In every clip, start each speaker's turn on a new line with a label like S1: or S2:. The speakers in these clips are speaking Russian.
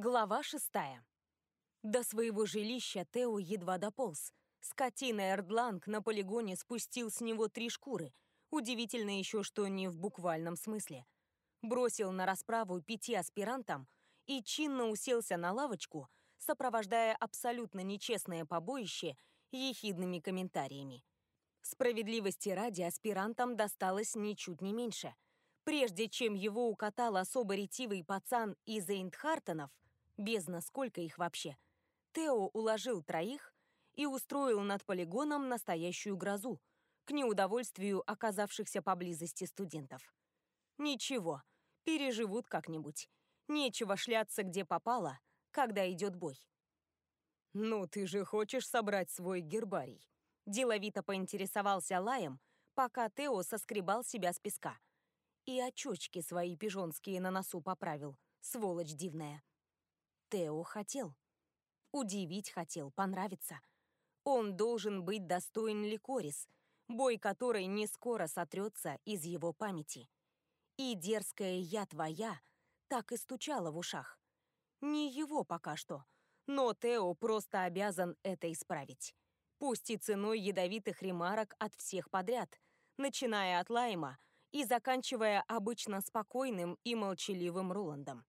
S1: Глава шестая. До своего жилища Тео едва дополз. Скотина Эрдланг на полигоне спустил с него три шкуры. Удивительно еще, что не в буквальном смысле. Бросил на расправу пяти аспирантам и чинно уселся на лавочку, сопровождая абсолютно нечестное побоище ехидными комментариями. Справедливости ради аспирантам досталось ничуть не меньше. Прежде чем его укатал особо ретивый пацан из Эйнтхартенов, бездна сколько их вообще, Тео уложил троих и устроил над полигоном настоящую грозу, к неудовольствию оказавшихся поблизости студентов. Ничего, переживут как-нибудь. Нечего шляться где попало, когда идет бой.
S2: «Ну, ты же хочешь собрать свой гербарий?»
S1: Деловито поинтересовался Лаем, пока Тео соскребал себя с песка. И очочки свои пижонские на носу поправил, сволочь дивная. Тео хотел. Удивить хотел, понравиться. Он должен быть достоин Ликорис, бой которой не скоро сотрется из его памяти. И дерзкая «я твоя» так и стучала в ушах. Не его пока что, но Тео просто обязан это исправить пусть и ценой ядовитых ремарок от всех подряд, начиная от Лайма и заканчивая обычно спокойным и молчаливым Руландом.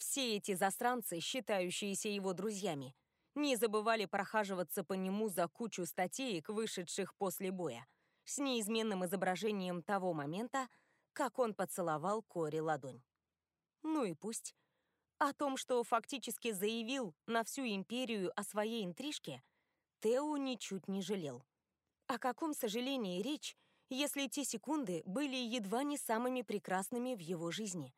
S1: Все эти застранцы, считающиеся его друзьями, не забывали прохаживаться по нему за кучу статеек, вышедших после боя, с неизменным изображением того момента, как он поцеловал Кори ладонь. Ну и пусть. О том, что фактически заявил на всю империю о своей интрижке, Тео ничуть не жалел. О каком сожалении речь, если те секунды были едва не самыми прекрасными в его жизни?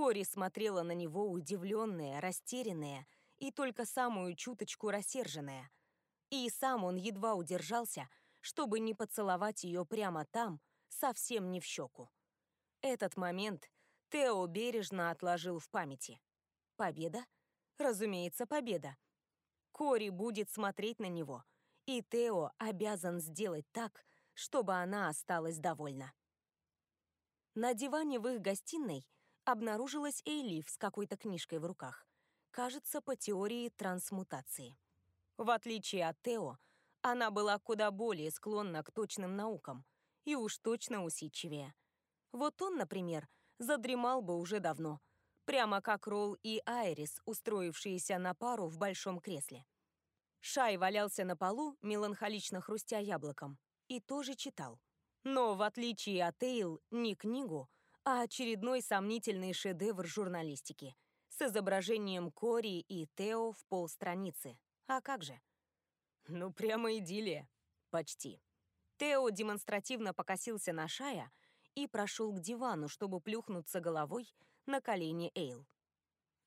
S1: Кори смотрела на него удивленная, растерянная и только самую чуточку рассерженная. И сам он едва удержался, чтобы не поцеловать ее прямо там, совсем не в щеку. Этот момент Тео бережно отложил в памяти. Победа? Разумеется, победа. Кори будет смотреть на него, и Тео обязан сделать так, чтобы она осталась довольна. На диване в их гостиной обнаружилась Эйлиф с какой-то книжкой в руках. Кажется, по теории трансмутации. В отличие от Тео, она была куда более склонна к точным наукам и уж точно усидчивее. Вот он, например, задремал бы уже давно, прямо как Ролл и Айрис, устроившиеся на пару в большом кресле. Шай валялся на полу, меланхолично хрустя яблоком, и тоже читал. Но, в отличие от Эйл, не книгу, а очередной сомнительный шедевр журналистики с изображением Кори и Тео в полстраницы. А как же?
S2: Ну, прямо идиллия.
S1: Почти. Тео демонстративно покосился на Шая и прошел к дивану, чтобы плюхнуться головой на колени Эйл.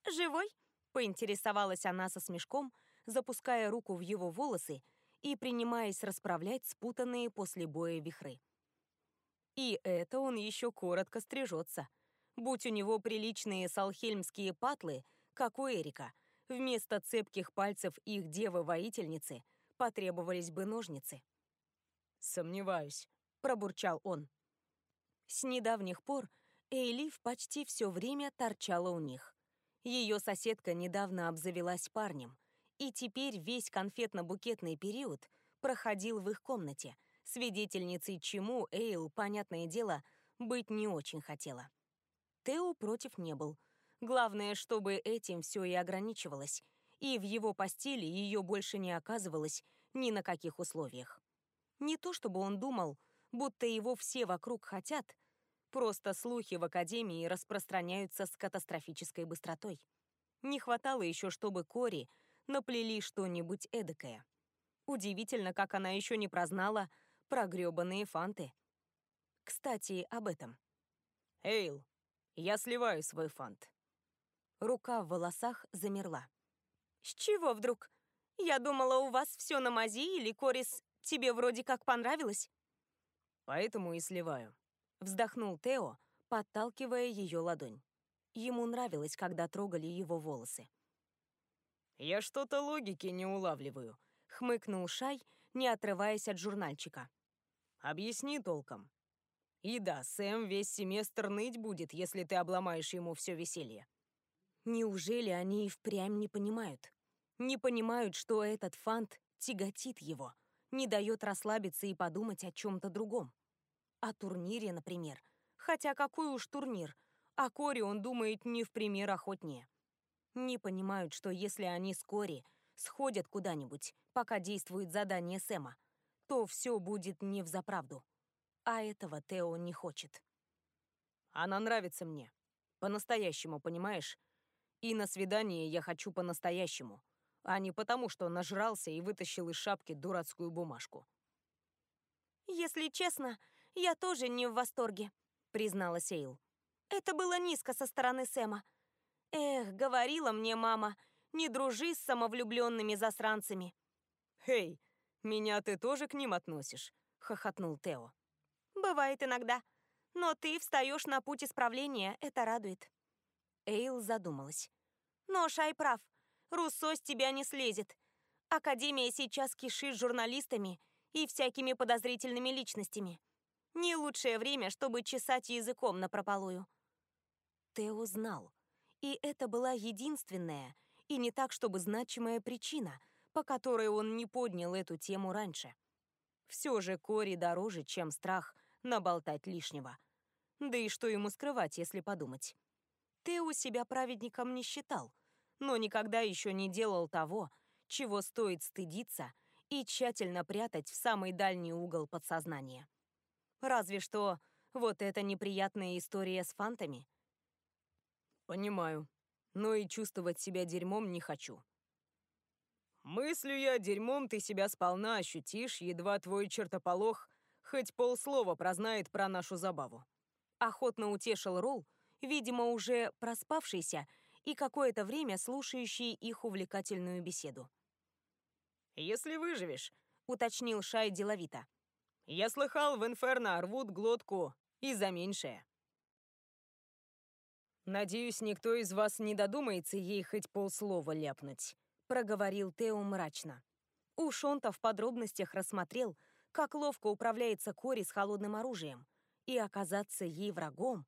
S1: «Живой?» — поинтересовалась она со смешком, запуская руку в его волосы и принимаясь расправлять спутанные после боя вихры. И это он еще коротко стрижется. Будь у него приличные салхельмские патлы, как у Эрика, вместо цепких пальцев их девы-воительницы потребовались бы ножницы.
S2: «Сомневаюсь», —
S1: пробурчал он. С недавних пор Эйлиф почти все время торчала у них. Ее соседка недавно обзавелась парнем, и теперь весь конфетно-букетный период проходил в их комнате, свидетельницей чему Эйл, понятное дело, быть не очень хотела. Тео против не был. Главное, чтобы этим все и ограничивалось, и в его постели ее больше не оказывалось ни на каких условиях. Не то чтобы он думал, будто его все вокруг хотят, Просто слухи в Академии распространяются с катастрофической быстротой. Не хватало еще, чтобы Кори наплели что-нибудь эдакое. Удивительно, как она еще не прознала про грёбаные фанты. Кстати, об этом.
S2: «Эйл, я сливаю свой фант».
S1: Рука в волосах замерла. «С чего вдруг? Я думала, у вас все на мази, или Корис тебе вроде как понравилось?»
S2: «Поэтому и сливаю»,
S1: Вздохнул Тео, подталкивая ее ладонь. Ему нравилось, когда трогали его волосы.
S2: «Я что-то логики не улавливаю», —
S1: хмыкнул Шай, не отрываясь от журнальчика.
S2: «Объясни толком. И да, Сэм весь семестр ныть будет, если ты обломаешь ему все веселье».
S1: Неужели они и впрямь не понимают? Не понимают, что этот фант тяготит его, не дает расслабиться и подумать о чем-то другом. О турнире, например. Хотя какой уж турнир? О Коре он думает не в пример охотнее. Не понимают, что если они с Кори сходят куда-нибудь, пока действует задание Сэма, то все будет не взаправду. А этого Тео не хочет.
S2: Она нравится мне. По-настоящему, понимаешь? И на свидание я хочу по-настоящему, а не потому, что нажрался и вытащил из шапки дурацкую бумажку.
S3: «Если честно, я тоже не в восторге», — признала Сейл. «Это было низко со стороны Сэма. Эх, говорила мне мама, не дружи с самовлюбленными засранцами».
S2: «Эй, меня ты тоже к ним относишь?» — хохотнул Тео.
S3: «Бывает иногда. Но ты встаешь на путь исправления, это радует».
S1: Эйл задумалась.
S3: «Но Шай прав. Руссо с тебя не слезет. Академия сейчас кишит журналистами и всякими подозрительными личностями. Не лучшее время, чтобы чесать языком на прополую».
S1: Тео знал. И это была единственная, и не так, чтобы значимая причина, по которой он не поднял эту тему раньше. Все же Кори дороже, чем страх наболтать лишнего. Да и что ему скрывать, если подумать? Тео себя праведником не считал, но никогда еще не делал того, чего стоит стыдиться и тщательно прятать в самый дальний угол подсознания. Разве что вот эта неприятная история с фантами.
S2: Понимаю, но и чувствовать себя дерьмом не хочу. Мыслю я, дерьмом ты себя сполна ощутишь, едва твой чертополох хоть полслова прознает про нашу забаву.
S1: Охотно утешил Ролл, видимо, уже проспавшийся и какое-то время слушающий их увлекательную беседу.
S2: «Если выживешь», —
S1: уточнил Шай деловито.
S2: «Я слыхал, в Инферно рвут глотку и за меньшее». «Надеюсь, никто из вас не додумается ей хоть полслова ляпнуть», — проговорил Тео мрачно.
S1: Уж он-то в подробностях рассмотрел, как ловко управляется Кори с холодным оружием. И оказаться ей врагом?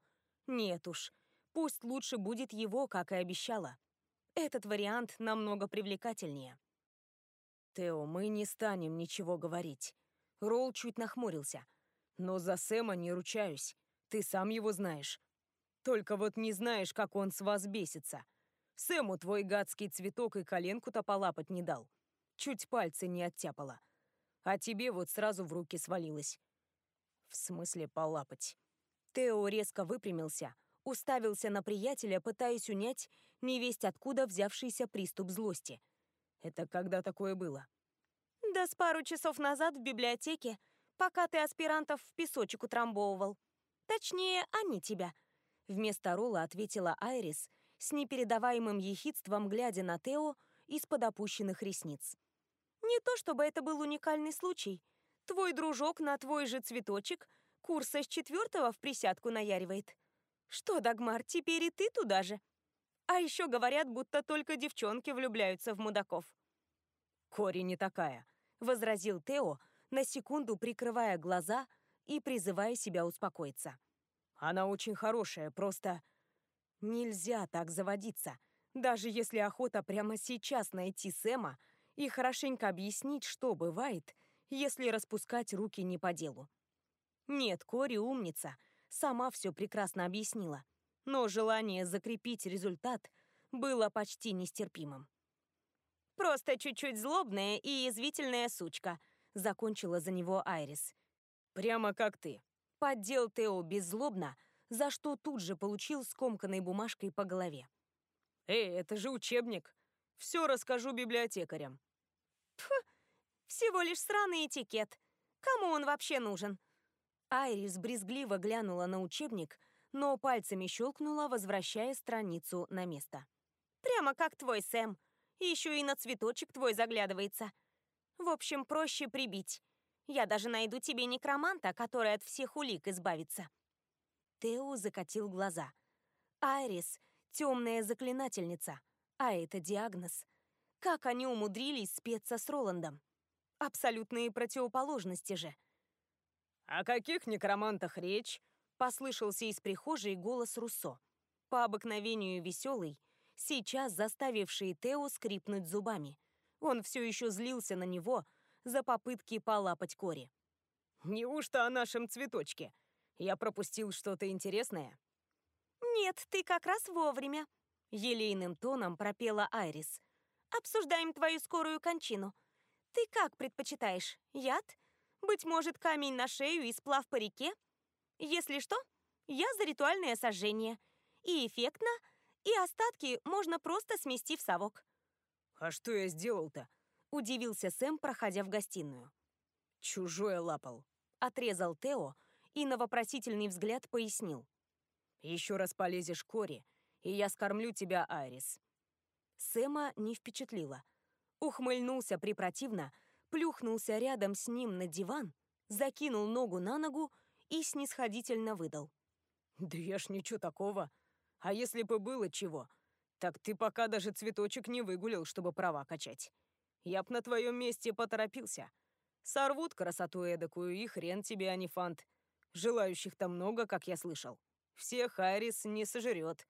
S1: Нет уж, пусть лучше будет его, как и обещала. Этот вариант намного привлекательнее.
S2: «Тео, мы не станем ничего говорить». Ролл чуть нахмурился. «Но за Сэма не ручаюсь. Ты сам его знаешь. Только вот не знаешь, как он с вас бесится. Сэму твой гадский цветок и коленку-то полапать не дал. Чуть пальцы не оттяпала. А тебе вот сразу в руки свалилось. В смысле полапать?
S1: Тео резко выпрямился, уставился на приятеля, пытаясь унять невесть откуда взявшийся приступ злости.
S2: Это когда такое было?
S3: Да с пару часов назад в библиотеке, пока ты аспирантов в песочек утрамбовывал. Точнее, они тебя —
S1: Вместо Рола ответила Айрис с непередаваемым ехидством, глядя на Тео из-под опущенных ресниц.
S3: «Не то чтобы это был уникальный случай. Твой дружок на твой же цветочек курса с четвертого в присядку наяривает. Что, Дагмар, теперь и ты туда же? А еще говорят, будто только девчонки влюбляются в мудаков».
S2: «Кори не такая», —
S1: возразил Тео, на секунду прикрывая глаза и призывая себя успокоиться.
S2: Она очень хорошая, просто... Нельзя так заводиться, даже если охота прямо сейчас найти Сэма и хорошенько объяснить, что бывает, если распускать руки не по делу.
S1: Нет, Кори умница, сама все прекрасно объяснила, но желание закрепить результат было почти нестерпимым.
S3: «Просто чуть-чуть злобная и язвительная сучка», — закончила за него Айрис.
S2: «Прямо как ты»,
S1: Поддел Тео беззлобно, за что тут же получил скомканной бумажкой по голове.
S2: «Эй, это же учебник! Все расскажу библиотекарям!»
S3: Тьфу, всего лишь сраный этикет. Кому он вообще нужен?»
S1: Айрис брезгливо глянула на учебник, но пальцами щелкнула, возвращая страницу на место.
S3: «Прямо как твой Сэм. Еще и на цветочек твой заглядывается. В общем, проще прибить. Я даже найду тебе некроманта, который от всех улик избавится».
S1: Тео закатил глаза. Айрис — темная заклинательница, а это диагноз. Как они умудрились спеться с Роландом? Абсолютные противоположности же.
S2: «О каких некромантах речь?»
S1: — послышался из прихожей голос Руссо. По обыкновению веселый, сейчас заставившие Тео скрипнуть зубами. Он все еще злился на него за попытки полапать Кори.
S2: «Неужто о нашем цветочке? Я пропустил что-то интересное?»
S3: «Нет, ты как раз вовремя», — елейным тоном пропела Айрис. «Обсуждаем твою скорую кончину. Ты как предпочитаешь? Яд? Быть может, камень на шею и сплав по реке? Если что, я за ритуальное сожжение. И эффектно, и остатки можно просто смести в совок».
S2: «А что я сделал-то?»
S1: — удивился Сэм, проходя в гостиную.
S2: «Чужое лапал», —
S1: отрезал Тео и на вопросительный взгляд пояснил.
S2: Еще раз полезешь Кори, и я скормлю тебя, Айрис».
S1: Сэма не впечатлило. Ухмыльнулся препротивно, плюхнулся рядом с ним на диван, закинул ногу на ногу и снисходительно выдал.
S2: «Да я ж ничего такого. А если бы было чего, так ты пока даже цветочек не выгулил, чтобы права качать. Я б на твоем месте поторопился. Сорвут красоту эдакую, и хрен тебе, а не фант. Желающих-то много, как я слышал. Всех Айрис не сожрет.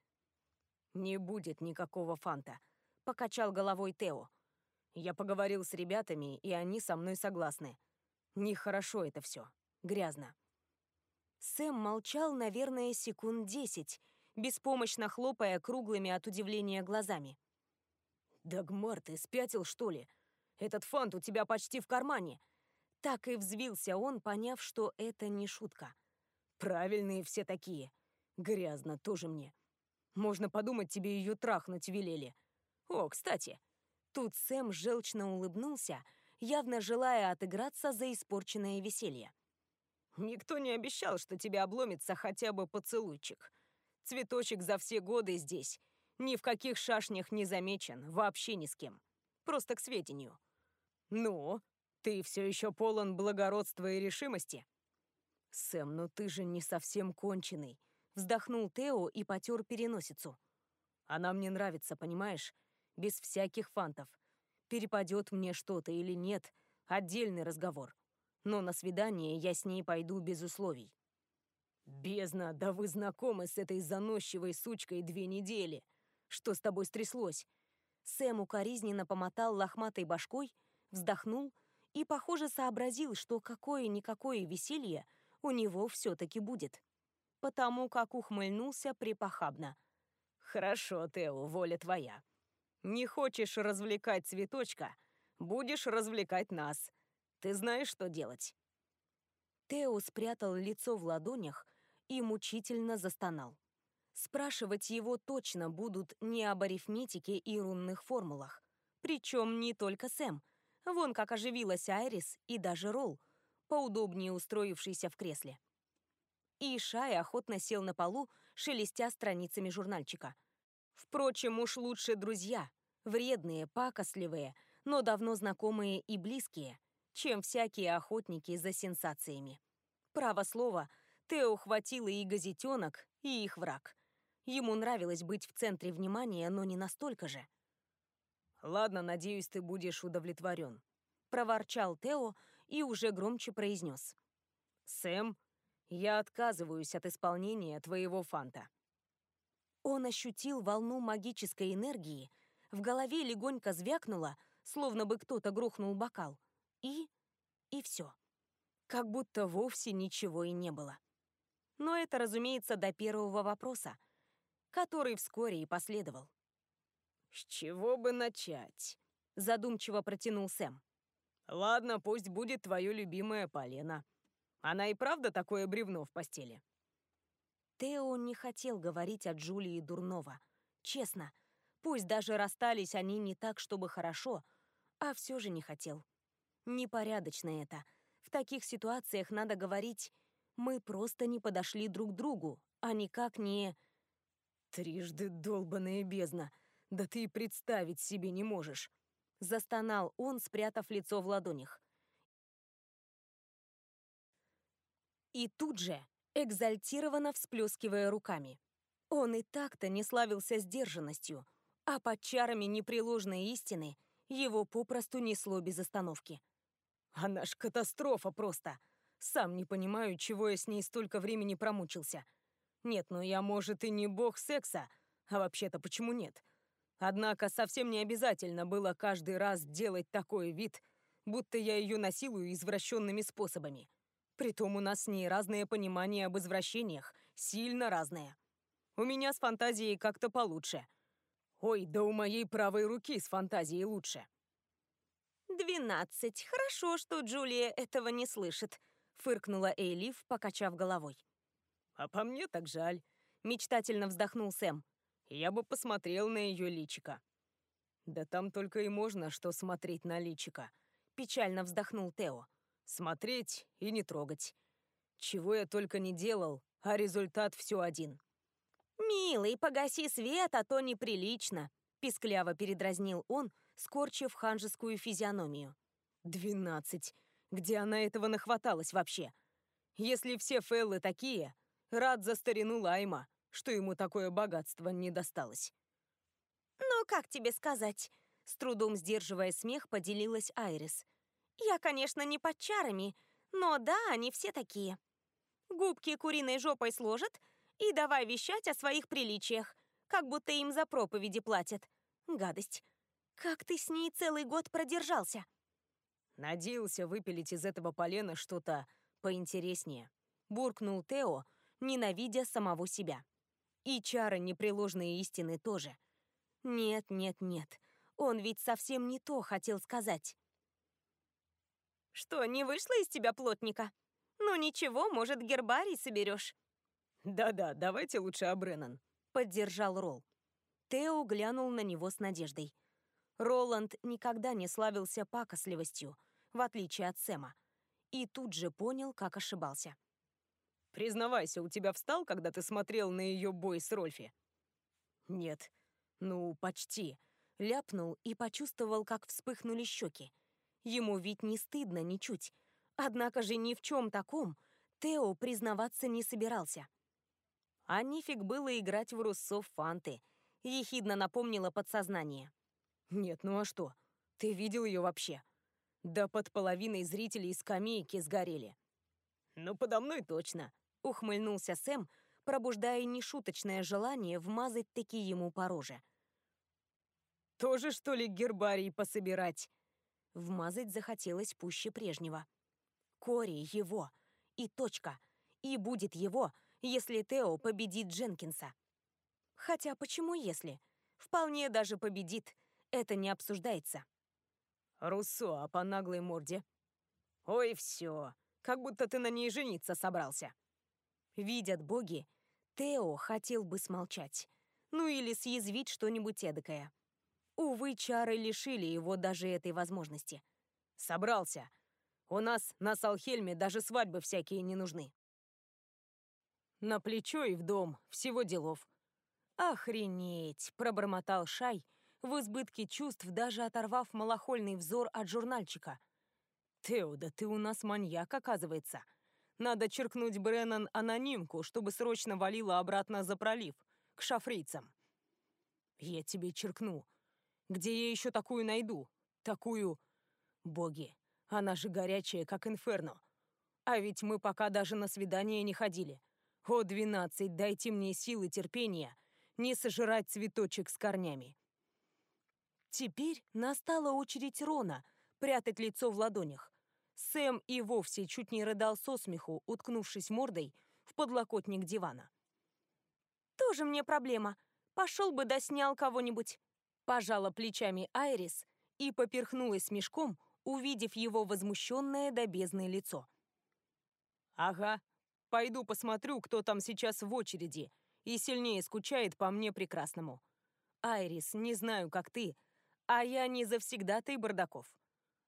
S2: Не будет никакого фанта, покачал головой Тео. Я поговорил с ребятами, и они со мной согласны. Нехорошо это все. Грязно. Сэм молчал, наверное, секунд десять, беспомощно хлопая круглыми от удивления глазами. «Дагмар, ты спятил, что ли? Этот фант у тебя почти в кармане!» Так и взвился он, поняв, что это не шутка. «Правильные все такие. Грязно тоже мне. Можно подумать, тебе ее трахнуть велели. О, кстати. Тут Сэм желчно улыбнулся, явно желая отыграться за испорченное веселье. Никто не обещал, что тебе обломится хотя бы поцелуйчик. Цветочек за все годы здесь. Ни в каких шашнях не замечен, вообще ни с кем. Просто к сведению. Ну, ты все еще полон благородства и решимости? Сэм, ну ты же не совсем конченый. Вздохнул Тео и потер переносицу. Она мне нравится, понимаешь? Без всяких фантов. Перепадет мне что-то или нет — отдельный разговор. Но на свидание я с ней пойду без условий. «Бездна, да вы знакомы с этой заносчивой сучкой две недели. Что с тобой стряслось?» Сэм укоризненно помотал лохматой башкой, вздохнул и, похоже, сообразил, что какое-никакое веселье у него все-таки будет потому как ухмыльнулся припохабно. «Хорошо, Тео, воля твоя. Не хочешь развлекать цветочка, будешь развлекать нас. Ты знаешь, что делать?» Тео спрятал лицо в ладонях и мучительно застонал. Спрашивать его точно будут не об арифметике и рунных формулах. Причем не только Сэм. Вон как оживилась Айрис и даже Ролл, поудобнее устроившийся в кресле и Шай охотно сел на полу, шелестя страницами журнальчика. Впрочем, уж лучше друзья, вредные, пакостливые, но давно знакомые и близкие, чем всякие охотники за сенсациями. Право слово, Тео хватило и газетенок, и их враг. Ему нравилось быть в центре внимания, но не настолько же. «Ладно, надеюсь, ты будешь удовлетворен», — проворчал Тео и уже громче произнес. «Сэм, я отказываюсь от исполнения твоего фанта. Он ощутил волну магической энергии, в голове легонько звякнуло, словно бы кто-то грохнул бокал. И... и все. Как будто вовсе ничего и не было. Но это, разумеется, до первого вопроса, который вскоре и последовал. «С чего бы начать?» — задумчиво протянул Сэм. «Ладно, пусть будет твое любимое полено. Она и правда такое бревно в постели?» Тео не хотел говорить о Джулии дурного. Честно, пусть даже расстались они не так, чтобы хорошо, а все же не хотел. Непорядочно это. В таких ситуациях надо говорить «мы просто не подошли друг другу», а никак не... «Трижды долбаная бездна! Да ты и представить себе не можешь!» Застонал он, спрятав лицо в ладонях. И тут же, экзальтированно всплескивая руками. Он и так-то не славился сдержанностью, а под чарами непреложной истины его попросту несло без остановки. Она ж катастрофа просто. Сам не понимаю, чего я с ней столько времени промучился. Нет, ну я, может, и не бог секса, а вообще-то почему нет? Однако совсем не обязательно было каждый раз делать такой вид, будто я ее насилую извращенными способами. Притом у нас с ней разное понимание об извращениях, сильно разное. У меня с фантазией как-то получше. Ой, да у моей правой руки с фантазией лучше.
S3: «Двенадцать. Хорошо, что Джулия этого не слышит», — фыркнула Эйлиф, покачав головой.
S2: «А по мне так жаль», — мечтательно вздохнул Сэм. «Я бы посмотрел на ее личико». «Да там только и можно, что смотреть на личико», — печально вздохнул Тео. «Смотреть и не трогать. Чего я только не делал, а результат все один».
S3: «Милый, погаси свет, а то неприлично», — пискляво передразнил он, скорчив ханжескую физиономию.
S2: «Двенадцать. Где она этого нахваталась вообще? Если все феллы такие, рад за старину Лайма, что ему такое богатство не досталось».
S3: «Ну, как тебе сказать?» С трудом сдерживая смех, поделилась Айрис. «Я, конечно, не под чарами, но да, они все такие. Губки куриной жопой сложат и давай вещать о своих приличиях, как будто им за проповеди платят. Гадость. Как ты с ней целый год продержался?»
S2: Надеялся выпилить из этого полена что-то поинтереснее. Буркнул Тео, ненавидя самого себя. И чары непреложные истины тоже.
S3: Нет, нет, нет. Он ведь совсем не то хотел сказать. Что, не вышло из тебя плотника? Ну ничего, может, гербарий соберешь.
S2: Да-да, давайте лучше о Бреннан, поддержал Ролл.
S3: Тео глянул на него с надеждой. Роланд никогда не славился пакосливостью, в отличие от Сэма. И тут же понял, как ошибался.
S2: «Признавайся, у тебя встал, когда ты смотрел на ее бой с Рольфи?» «Нет. Ну, почти». Ляпнул и почувствовал, как вспыхнули щеки. Ему ведь не стыдно ничуть. Однако же ни в чем таком Тео признаваться не собирался. А нифиг было играть в Руссо фанты, ехидно напомнило подсознание. «Нет, ну а что? Ты видел ее вообще?» Да под половиной зрителей скамейки сгорели. «Ну, подо мной точно», — ухмыльнулся Сэм, пробуждая нешуточное желание вмазать таки ему по роже. «Тоже, что ли, гербарий пособирать?» Вмазать захотелось пуще прежнего. Кори его. И точка. И будет его, если Тео победит Дженкинса. Хотя почему если? Вполне даже победит. Это не обсуждается. Руссо, а по наглой морде? Ой, все, как будто ты на ней жениться собрался. Видят боги, Тео хотел бы смолчать. Ну или съязвить что-нибудь эдакое. Увы, чары лишили его даже этой возможности. Собрался. У нас на Салхельме даже свадьбы всякие не нужны. На плечо и в дом, всего делов. «Охренеть!» — пробормотал Шай, в избытке чувств, даже оторвав малохольный взор от журнальчика. «Тео, да ты у нас маньяк, оказывается. Надо черкнуть Бреннан анонимку, чтобы срочно валила обратно за пролив, к шафрийцам». «Я тебе черкну. Где я еще такую найду? Такую... Боги, она же горячая, как инферно. А ведь мы пока даже на свидание не ходили. О, двенадцать, дайте мне силы терпения не сожрать цветочек с корнями». Теперь настала очередь Рона прятать лицо в ладонях. Сэм и вовсе чуть не рыдал со смеху, уткнувшись мордой в подлокотник дивана.
S3: «Тоже мне проблема. Пошел бы да снял кого-нибудь».
S1: Пожала плечами Айрис и поперхнулась мешком, увидев его возмущенное до бездны лицо.
S2: «Ага, пойду посмотрю, кто там сейчас в очереди и сильнее скучает по мне прекрасному. Айрис, не знаю, как ты, а я не завсегдатый бардаков.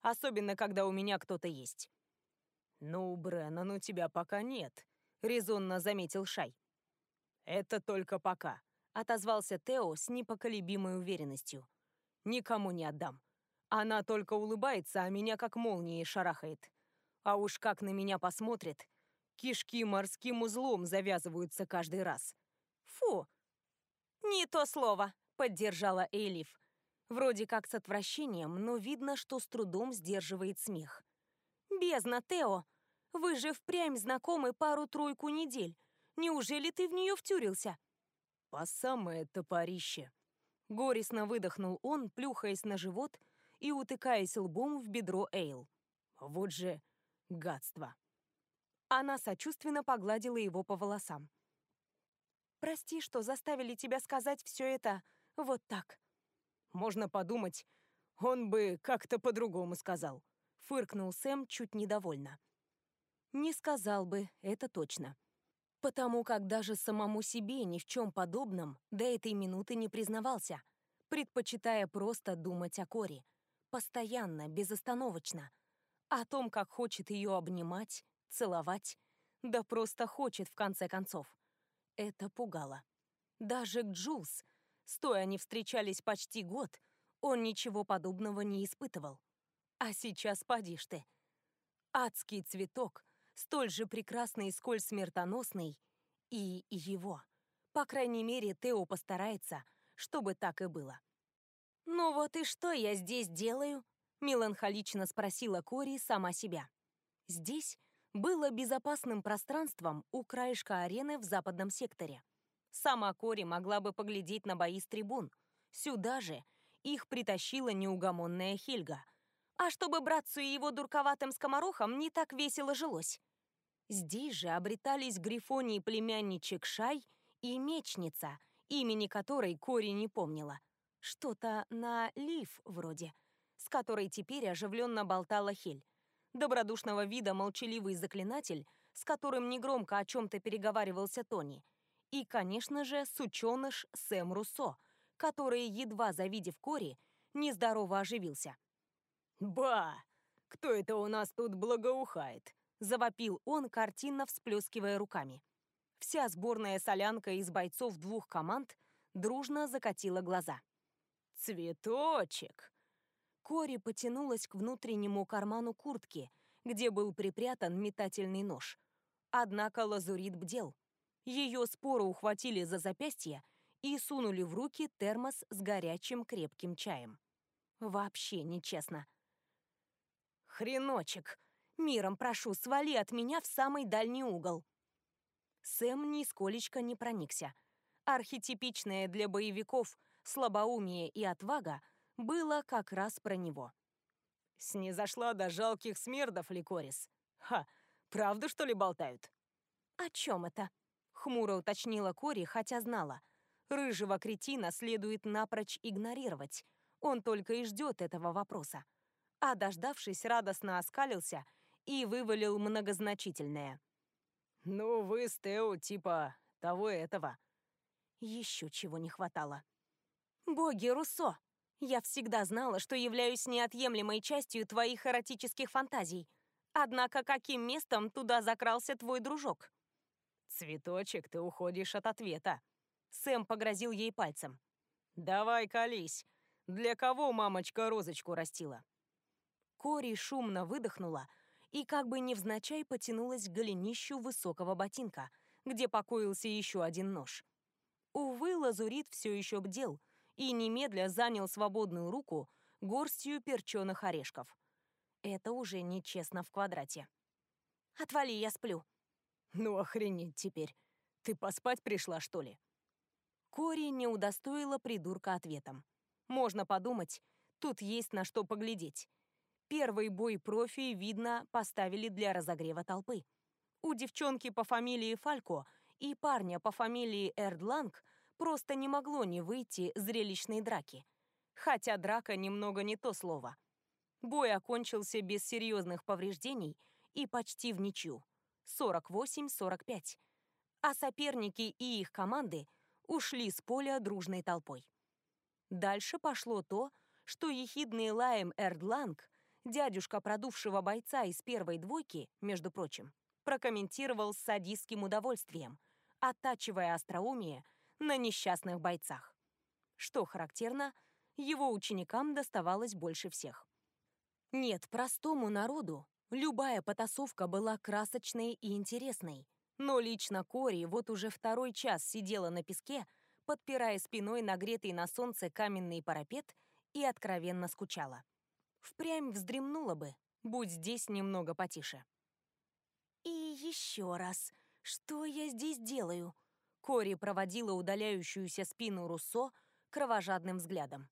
S2: Особенно, когда у меня кто-то есть. «Ну, Бреннан, у тебя пока нет», — резонно заметил Шай. «Это только пока», — отозвался Тео с непоколебимой уверенностью. «Никому не отдам. Она только улыбается, а меня как молнией шарахает. А уж как на меня посмотрит, кишки морским узлом завязываются каждый раз».
S3: «Фу!» «Не то слово», — поддержала Эйлиф.
S1: Вроде как с отвращением, но видно, что с трудом сдерживает смех.
S3: «Бездна, Тео! Вы же впрямь знакомы пару-тройку недель. Неужели ты в нее втюрился?»
S2: «По самое топорище!»
S1: Горестно выдохнул он, плюхаясь на живот и утыкаясь лбом в бедро Эйл. Вот же гадство. Она сочувственно погладила его по волосам.
S3: «Прости, что заставили тебя сказать все это вот так».
S2: «Можно подумать, он бы как-то по-другому сказал», — фыркнул Сэм чуть недовольно.
S1: «Не сказал бы, это точно. Потому как даже самому себе ни в чем подобном до этой минуты не признавался, предпочитая просто думать о Коре. Постоянно, безостановочно. О том, как хочет ее обнимать, целовать, да просто хочет в конце концов. Это пугало. Даже Джулс, стоя они встречались почти год, он ничего подобного не испытывал. А сейчас поди ты. Адский цветок, столь же прекрасный, сколь смертоносный, и его. По крайней мере, Тео постарается, чтобы так и было. «Ну вот и что я здесь делаю?» — меланхолично спросила Кори сама себя. Здесь было безопасным пространством у краешка арены в западном секторе. Сама Кори могла бы поглядеть на бои с трибун. Сюда же их притащила неугомонная Хельга. А чтобы братцу и его дурковатым скоморохам не так весело жилось. Здесь же обретались Грифоний племянничек Шай и Мечница, имени которой Кори не помнила. Что-то на Лив вроде, с которой теперь оживленно болтала Хель добродушного вида молчаливый заклинатель, с которым негромко о чем-то переговаривался Тони, и, конечно же, сученыш Сэм Руссо, который, едва завидев Кори, нездорово оживился.
S2: «Ба! Кто это у нас тут благоухает?» — завопил он, картинно всплескивая руками. Вся сборная солянка из бойцов двух команд дружно закатила глаза. «Цветочек!» Кори потянулась к внутреннему карману куртки, где был припрятан метательный нож. Однако лазурит бдел. Ее споры ухватили за запястье и сунули в руки термос с горячим крепким чаем. Вообще нечестно. «Хреночек! Миром прошу, свали от меня в самый дальний угол!» Сэм нисколечко не проникся. Архетипичное для боевиков слабоумие и отвага было как раз про него. Снизошла до жалких смердов, Ликорис. Ха, правду, что ли, болтают?
S1: О чем это? Хмуро уточнила Кори, хотя знала. Рыжего кретина следует напрочь игнорировать. Он только и ждет этого вопроса. А дождавшись, радостно оскалился и вывалил многозначительное.
S2: «Ну, вы с Тео типа того этого».
S1: Еще чего не хватало. «Боги Руссо!» Я всегда знала, что являюсь неотъемлемой частью твоих эротических фантазий. Однако каким местом туда закрался твой дружок?
S2: Цветочек, ты уходишь от ответа.
S1: Сэм погрозил ей пальцем.
S2: Давай колись. Для кого мамочка розочку растила?
S1: Кори шумно выдохнула и как бы невзначай потянулась к голенищу высокого ботинка, где покоился еще один нож. Увы, лазурит все еще бдел, и немедля занял свободную руку горстью перченых орешков. Это уже нечестно в квадрате. «Отвали, я сплю».
S2: «Ну охренеть теперь. Ты поспать пришла, что ли?»
S1: Кори не удостоила придурка ответом. Можно подумать, тут есть на что поглядеть. Первый бой профи, видно, поставили для разогрева толпы. У девчонки по фамилии Фалько и парня по фамилии Эрдланг просто не могло не выйти зрелищной драки. Хотя драка немного не то слово. Бой окончился без серьезных повреждений и почти в ничью. 48-45. А соперники и их команды ушли с поля дружной толпой. Дальше пошло то, что ехидный лаем Эрдланг, дядюшка продувшего бойца из первой двойки, между прочим, прокомментировал с садистским удовольствием, оттачивая остроумие – на несчастных бойцах. Что характерно, его ученикам доставалось больше всех. Нет, простому народу любая потасовка была красочной и интересной, но лично Кори вот уже второй час сидела на песке, подпирая спиной нагретый на солнце каменный парапет и откровенно скучала. Впрямь вздремнула бы, будь здесь немного потише. «И еще раз, что я здесь делаю?» Кори проводила удаляющуюся спину Руссо кровожадным взглядом.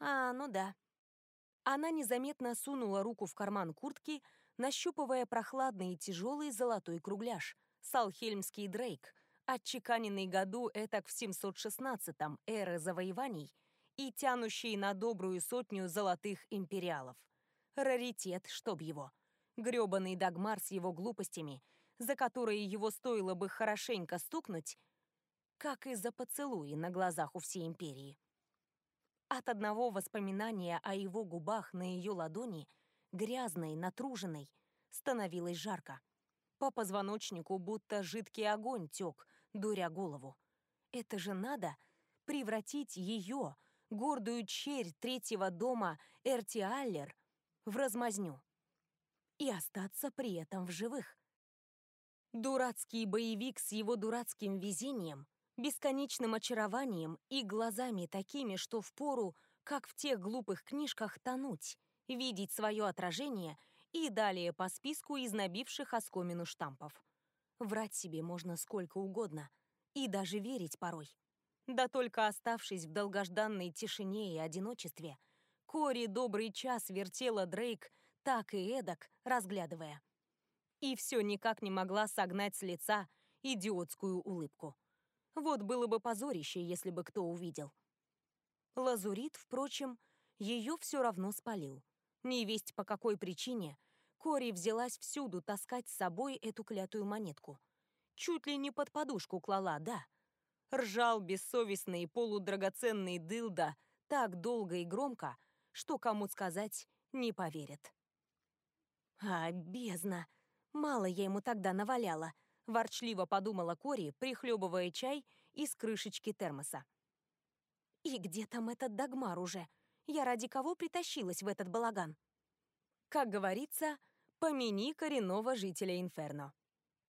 S1: А, ну да. Она незаметно сунула руку в карман куртки, нащупывая прохладный и тяжелый золотой кругляш. Салхельмский Дрейк, отчеканенный году этак в 716-м эры завоеваний и тянущий на добрую сотню золотых империалов. Раритет, чтоб его. Грёбаный Дагмар с его глупостями, за которые его стоило бы хорошенько стукнуть, как и за поцелуи на глазах у всей империи. От одного воспоминания о его губах на ее ладони, грязной, натруженной, становилось жарко. По позвоночнику будто жидкий огонь тек, дуря голову. Это же надо превратить ее, гордую черь третьего дома Эртиаллер, в размазню. И остаться при этом в живых. Дурацкий боевик с его дурацким везением, бесконечным очарованием и глазами такими, что впору, как в тех глупых книжках, тонуть, видеть свое отражение и далее по списку из набивших оскомину штампов. Врать себе можно сколько угодно, и даже верить порой. Да только оставшись в долгожданной тишине и одиночестве, Кори добрый час вертела Дрейк так и эдак, разглядывая. И все никак не могла согнать с лица идиотскую улыбку. Вот было бы позорище, если бы кто увидел. Лазурит, впрочем, ее все равно спалил. Невесть по какой причине Кори взялась всюду таскать с собой эту клятую монетку. Чуть ли не под подушку клала, да. Ржал бессовестный полудрагоценный дылда так долго и громко, что кому сказать не поверят. А, бездна! Мало я ему тогда наваляла, ворчливо подумала Кори, прихлебывая чай из крышечки термоса. И где там этот Дагмар уже? Я ради кого притащилась в этот балаган? Как говорится, помяни коренного жителя Инферно.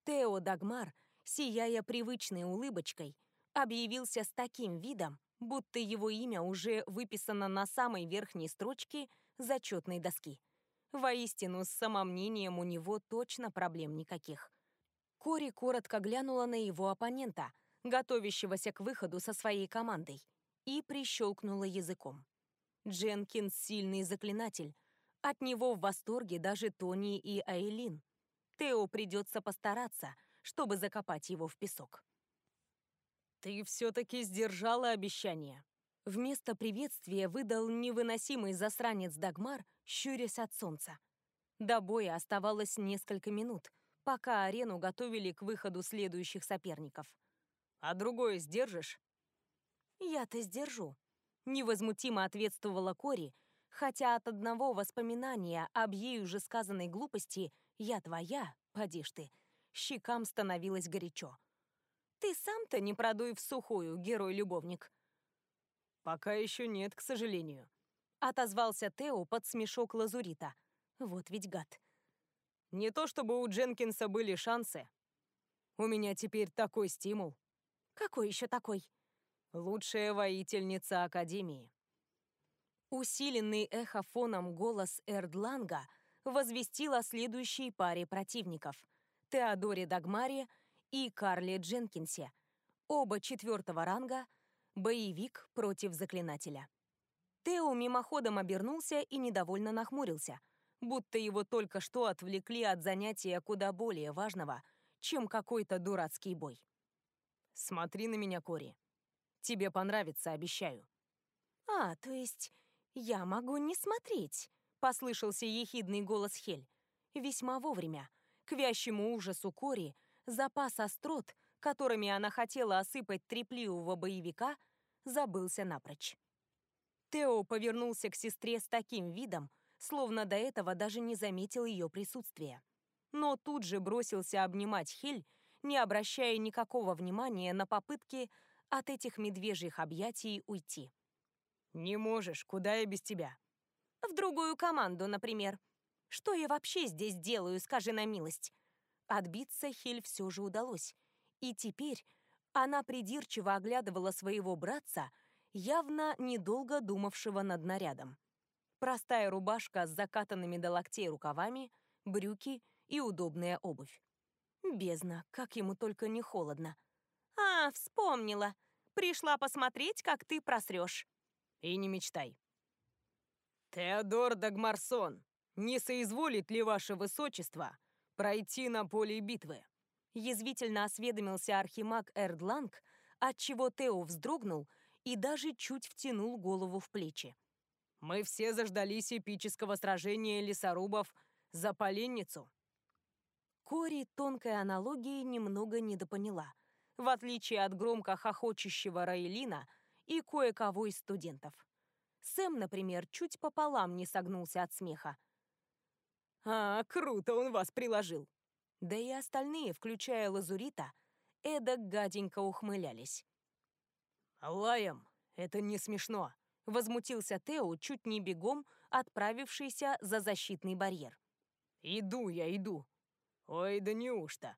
S1: Тео Дагмар, сияя привычной улыбочкой, объявился с таким видом, будто его имя уже выписано на самой верхней строчке зачетной доски. Воистину, с самомнением у него точно проблем никаких. Кори коротко глянула на его оппонента, готовящегося к выходу со своей командой, и прищелкнула языком. Дженкинс — сильный заклинатель. От него в восторге даже Тони и Айлин. Тео придется постараться, чтобы закопать его в песок. «Ты все-таки сдержала обещание». Вместо приветствия выдал невыносимый засранец Дагмар, щурясь от солнца. До боя оставалось несколько минут — пока арену готовили к выходу следующих соперников. «А другое сдержишь?» «Я-то сдержу», — невозмутимо ответствовала Кори, хотя от одного воспоминания об ей уже сказанной глупости «я твоя», поди ж ты, щекам становилось горячо. «Ты сам-то не продуй в сухую, герой-любовник». «Пока еще нет, к сожалению», — отозвался Тео под смешок Лазурита. «Вот ведь гад». Не то чтобы у Дженкинса были шансы. У меня теперь такой стимул. Какой еще такой? Лучшая воительница Академии. Усиленный эхофоном голос Эрдланга возвестил о следующей паре противников — Теодоре Дагмаре и Карле Дженкинсе, оба четвертого ранга, боевик против заклинателя. Тео мимоходом обернулся и недовольно нахмурился — будто его только что отвлекли от занятия куда более важного, чем какой-то дурацкий бой. «Смотри на меня, Кори. Тебе понравится, обещаю». «А, то есть я могу не смотреть», — послышался ехидный голос Хель. Весьма вовремя. К вящему ужасу Кори запас острот, которыми она хотела осыпать трепливого боевика, забылся напрочь. Тео повернулся к сестре с таким видом, словно до этого даже не заметил ее присутствия. Но тут же бросился обнимать Хель, не обращая никакого внимания на попытки от этих медвежьих объятий уйти. «Не можешь, куда я без тебя?» «В другую команду, например. Что я вообще здесь делаю, скажи на милость?» Отбиться Хель все же удалось. И теперь она придирчиво оглядывала своего братца, явно недолго думавшего над нарядом. Простая рубашка с закатанными до локтей рукавами, брюки и удобная обувь. Бездна, как ему только не холодно. «А, вспомнила!»
S3: Пришла посмотреть, как ты просрешь.
S2: И не мечтай. Теодор Дагмарсон, не соизволит ли ваше высочество пройти на поле битвы?
S1: Язвительно осведомился архимаг Эрдланг, отчего Тео вздрогнул и даже чуть втянул голову в плечи.
S2: Мы все заждались эпического сражения лесорубов за поленницу.
S1: Кори тонкой аналогии немного недопоняла, в отличие от громко хохочущего Раэлина и кое-кого из студентов. Сэм, например, чуть пополам не согнулся от смеха.
S2: «А, круто он вас приложил!»
S1: Да и остальные, включая Лазурита, эдак гаденько ухмылялись.
S2: «Лаем, это не смешно!»
S1: — возмутился Тео, чуть не бегом, отправившийся за защитный барьер.
S2: «Иду я, иду. Ой, да неужто?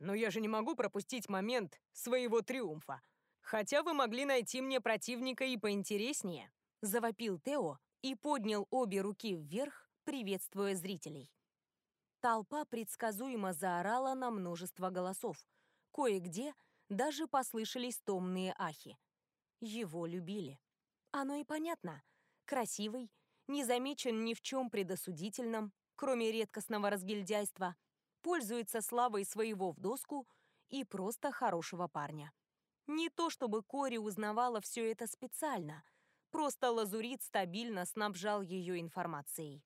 S2: Но я же не могу пропустить момент своего триумфа. Хотя вы могли найти мне противника и поинтереснее», —
S1: завопил Тео и поднял обе руки вверх, приветствуя зрителей. Толпа предсказуемо заорала на множество голосов. Кое-где даже послышались томные ахи. Его любили. Оно и понятно. Красивый, не замечен ни в чем предосудительном, кроме редкостного разгильдяйства, пользуется славой своего в доску и просто хорошего парня. Не то чтобы Кори узнавала все это специально, просто Лазурит стабильно снабжал ее информацией.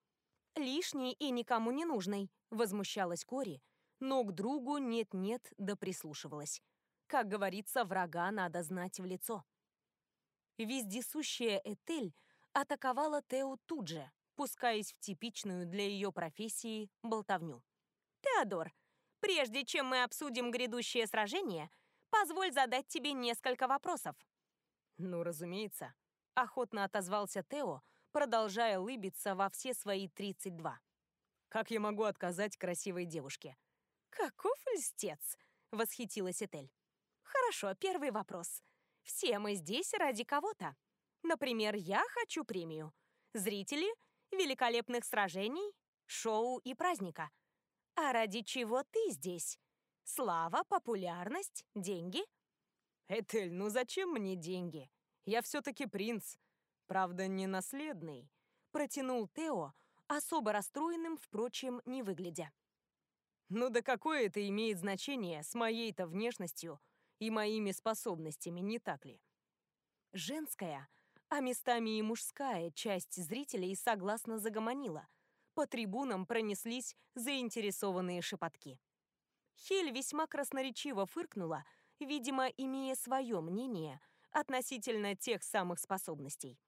S1: «Лишний и никому не нужный», — возмущалась Кори, но к другу нет-нет да прислушивалась. Как говорится, врага надо знать в лицо. Вездесущая Этель атаковала Тео тут же, пускаясь в типичную для ее профессии болтовню. «Теодор, прежде чем мы обсудим грядущее сражение, позволь задать тебе несколько вопросов».
S2: «Ну, разумеется», —
S1: охотно отозвался Тео, продолжая лыбиться во все свои 32.
S2: «Как я могу отказать красивой девушке?»
S1: «Каков льстец!» — восхитилась Этель. «Хорошо, первый вопрос. Все мы здесь ради кого-то. Например, я хочу премию. Зрители великолепных сражений, шоу и праздника. А ради чего ты здесь? Слава, популярность, деньги?
S2: Этель, ну зачем мне деньги? Я все-таки принц. Правда, не наследный. Протянул Тео, особо расстроенным, впрочем, не выглядя. Ну да какое это имеет значение с моей-то внешностью и моими способностями, не так ли?
S1: Женская — а местами и мужская часть зрителей согласно загомонила. По трибунам пронеслись заинтересованные шепотки. Хель весьма красноречиво фыркнула, видимо, имея свое мнение относительно тех самых способностей.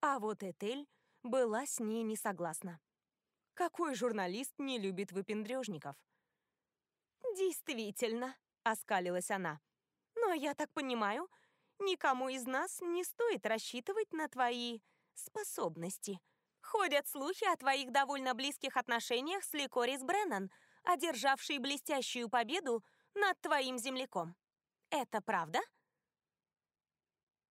S1: А вот Этель была с ней не согласна. Какой журналист не любит выпендрежников? «Действительно», — оскалилась она. «Но я так понимаю, Никому из нас не стоит рассчитывать на твои способности. Ходят слухи о твоих довольно близких отношениях с Ликорис Бреннан, одержавшей блестящую победу над твоим земляком. Это правда?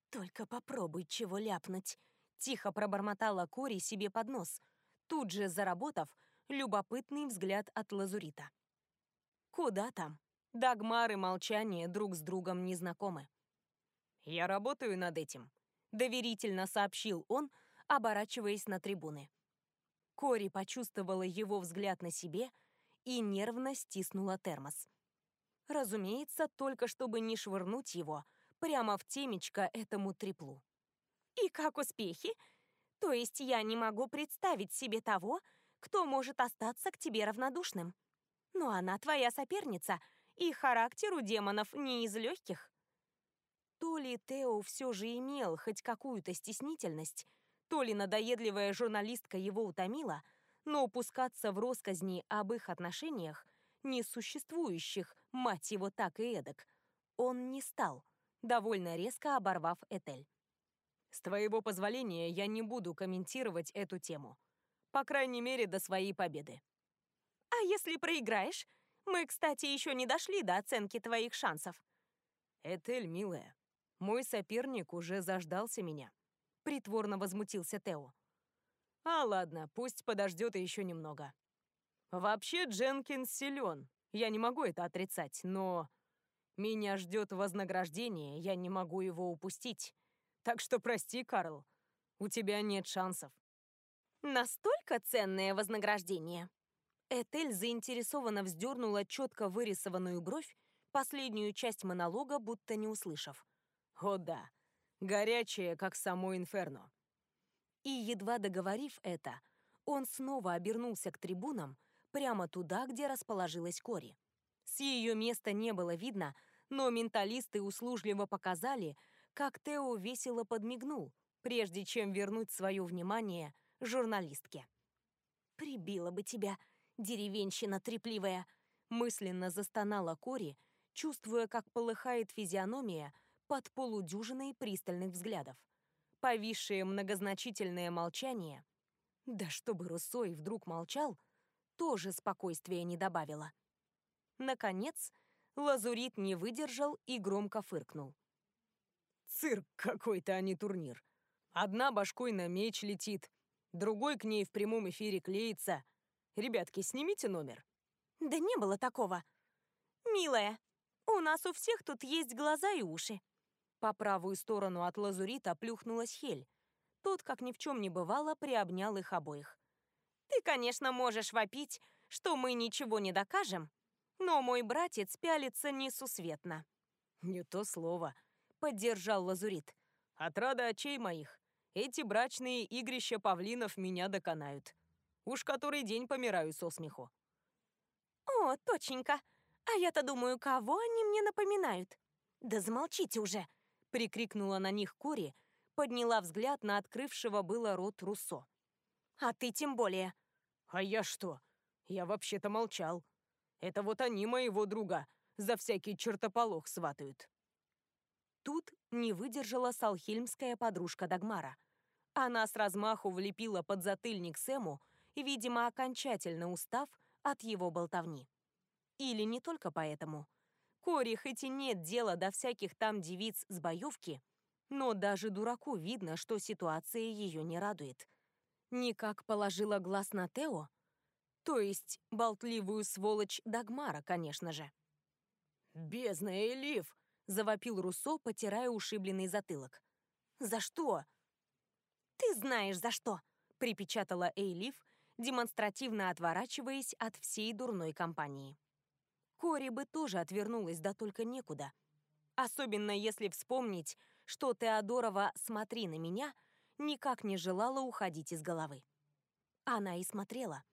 S1: Только попробуй чего ляпнуть. Тихо пробормотала Кори себе под нос, тут же заработав любопытный взгляд от Лазурита. Куда там? Дагмар и молчание друг с другом не знакомы.
S2: «Я работаю над этим», —
S1: доверительно сообщил он, оборачиваясь на трибуны. Кори почувствовала его взгляд на себе и нервно стиснула термос. Разумеется, только чтобы не швырнуть его прямо в темечко этому треплу. «И как успехи? То есть я не могу представить себе того, кто может остаться к тебе равнодушным. Но она твоя соперница, и характер у демонов не из легких. То ли Тео все же имел хоть какую-то стеснительность, то ли надоедливая журналистка его утомила, но упускаться в росказни об их отношениях, несуществующих, мать его так и эдак, он не стал, довольно резко оборвав Этель.
S2: «С твоего позволения я не буду комментировать эту тему. По крайней мере, до своей победы».
S1: «А если проиграешь? Мы, кстати, еще не дошли до оценки твоих шансов».
S2: «Этель, милая, мой соперник уже заждался меня. Притворно возмутился Тео. А ладно, пусть подождет еще немного. Вообще Дженкинс силен. Я не могу это отрицать, но... Меня ждет вознаграждение, я не могу его упустить. Так что прости, Карл, у тебя нет шансов.
S3: Настолько ценное вознаграждение. Этель заинтересованно вздернула четко вырисованную бровь, последнюю часть монолога будто не услышав.
S2: О да, горячее, как само Инферно.
S3: И едва договорив это, он снова обернулся к трибунам, прямо туда, где расположилась Кори. С ее места не было видно, но менталисты услужливо показали, как Тео весело подмигнул, прежде чем вернуть свое внимание журналистке. «Прибила бы тебя, деревенщина трепливая!» мысленно застонала Кори, чувствуя, как полыхает физиономия под полудюжиной пристальных взглядов. Повисшее многозначительное молчание, да чтобы Руссо вдруг молчал, тоже спокойствия не добавило. Наконец, Лазурит не выдержал и громко фыркнул.
S2: «Цирк какой-то, а не турнир. Одна башкой на меч летит, другой к ней в прямом эфире клеится. Ребятки, снимите номер».
S3: «Да не было такого. Милая, у нас у всех тут есть глаза и уши». По правую сторону от лазурита плюхнулась Хель. Тот, как ни в чем не бывало, приобнял их обоих. «Ты, конечно, можешь вопить, что мы ничего не докажем, но мой братец пялится несусветно».
S2: «Не то слово», — поддержал лазурит. «Отрада очей моих. Эти брачные игрища павлинов меня доконают. Уж который день помираю со смеху».
S3: «О, точенько. А я-то думаю, кого они мне напоминают?» «Да замолчите уже!» — прикрикнула на них Кори, подняла взгляд на открывшего было рот Руссо. «А ты тем более».
S2: «А я что? Я вообще-то молчал. Это вот они моего друга за всякий чертополох сватают».
S3: Тут не выдержала салхильмская подружка Дагмара. Она с размаху влепила под затыльник Сэму, видимо, окончательно устав от его болтовни. Или не только поэтому. Кори хоть и нет дела до всяких там девиц с боевки, но даже дураку видно, что ситуация ее не радует. Никак положила глаз на Тео, то есть болтливую сволочь Дагмара, конечно же.
S2: «Бездна, Элиф!»
S3: — завопил Руссо, потирая ушибленный затылок. «За что?» «Ты знаешь, за что!» — припечатала Эйлиф, демонстративно отворачиваясь от всей дурной компании. Кори бы тоже отвернулась, да только некуда. Особенно если вспомнить, что Теодорова «смотри на меня» никак не желала уходить из головы. Она и смотрела.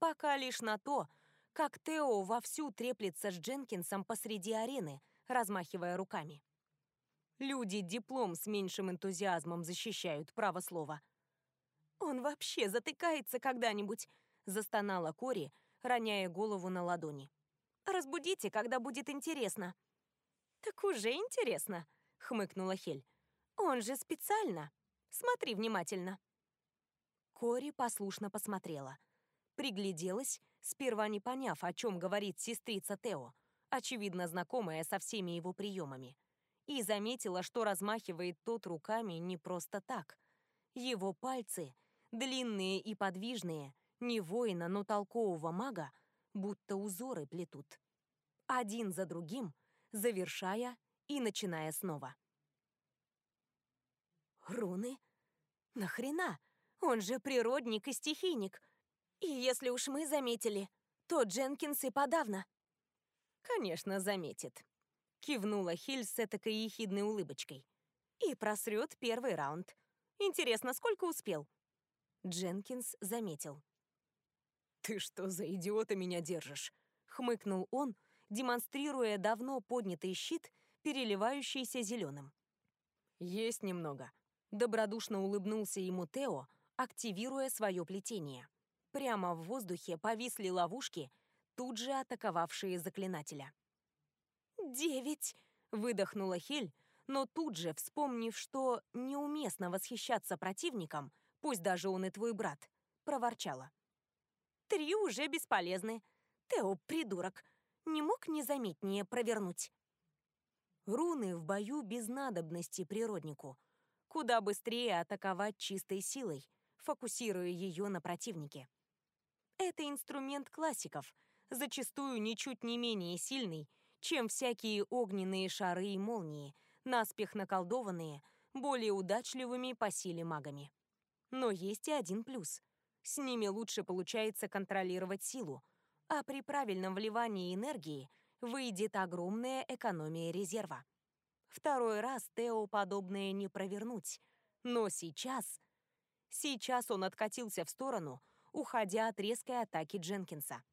S3: Пока лишь на то, как Тео вовсю треплется с Дженкинсом посреди арены, размахивая руками. Люди диплом с меньшим энтузиазмом защищают право слова. «Он вообще затыкается когда-нибудь», — застонала Кори, роняя голову на ладони. «Разбудите, когда будет интересно». «Так уже интересно», — хмыкнула Хель. «Он же специально. Смотри внимательно». Кори послушно посмотрела. Пригляделась, сперва не поняв, о чем говорит сестрица Тео, очевидно знакомая со всеми его приемами и заметила, что размахивает тот руками не просто так. Его пальцы, длинные и подвижные, не воина, но толкового мага, будто узоры плетут. Один за другим, завершая и начиная снова. Руны? Нахрена? Он же природник и стихийник. И если уж мы заметили, то Дженкинс и подавно. Конечно, заметит кивнула Хиль с этакой ехидной улыбочкой. И просрет первый раунд. Интересно, сколько успел? Дженкинс заметил.
S2: «Ты что за идиота меня держишь?»
S3: — хмыкнул он, демонстрируя давно поднятый щит, переливающийся зеленым.
S2: «Есть немного», —
S3: добродушно улыбнулся ему Тео, активируя свое плетение. Прямо в воздухе повисли ловушки, тут же атаковавшие заклинателя. «Девять!» — выдохнула Хель, но тут же, вспомнив, что неуместно восхищаться противником, пусть даже он и твой брат, проворчала. «Три уже бесполезны. Тео, придурок, не мог незаметнее провернуть?» Руны в бою без надобности природнику. Куда быстрее атаковать чистой силой, фокусируя ее на противнике. Это инструмент классиков, зачастую ничуть не менее сильный,
S1: чем всякие огненные шары и молнии, наспех наколдованные, более удачливыми по силе магами. Но есть и один плюс. С ними лучше получается контролировать силу, а при правильном вливании энергии выйдет огромная экономия резерва. Второй раз Тео подобное не провернуть. Но сейчас... Сейчас он откатился в сторону, уходя от резкой атаки Дженкинса.